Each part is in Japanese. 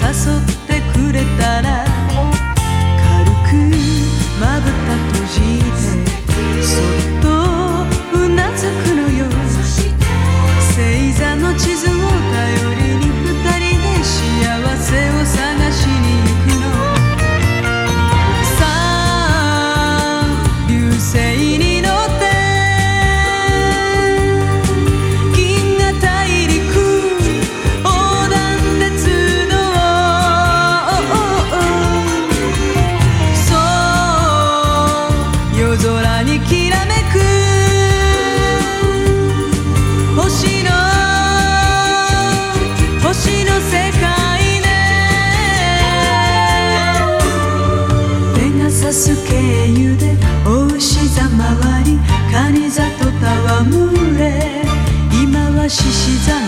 誘ってくれたらス経由でお牛座回り蟹座と戯れ今は獅子座の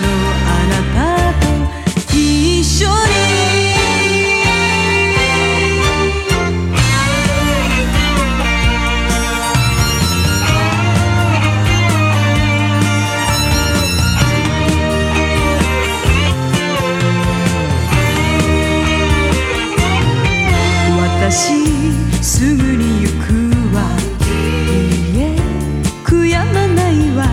あなたと一緒に。私すぐに行くわ。いいえ悔やまないわ。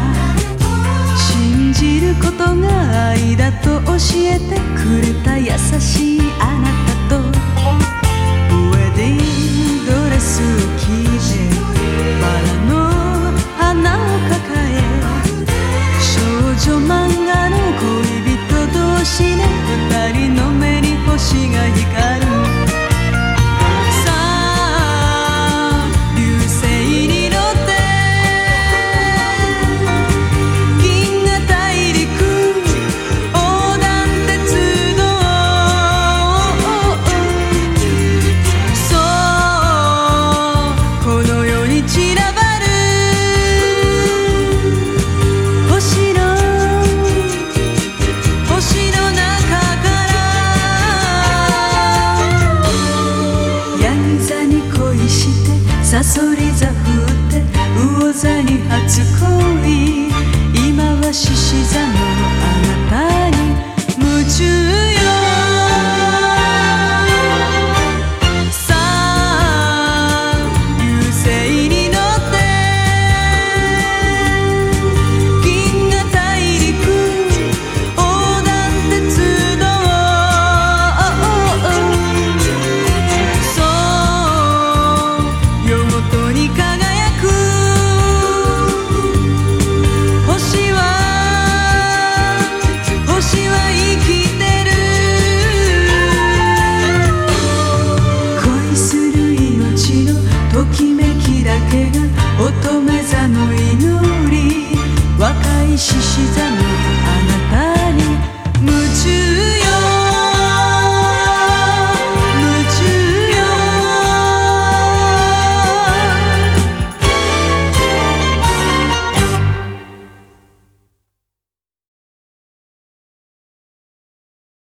信じることが愛だと教えてくれた優しい乙女座の祈り若い獅子座の